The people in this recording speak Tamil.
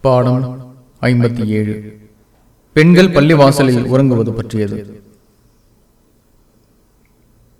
பாடம் ஐம்பத்தி ஏழு. பெண்கள் பள்ளிவாசலில் உறங்குவது பற்றியது.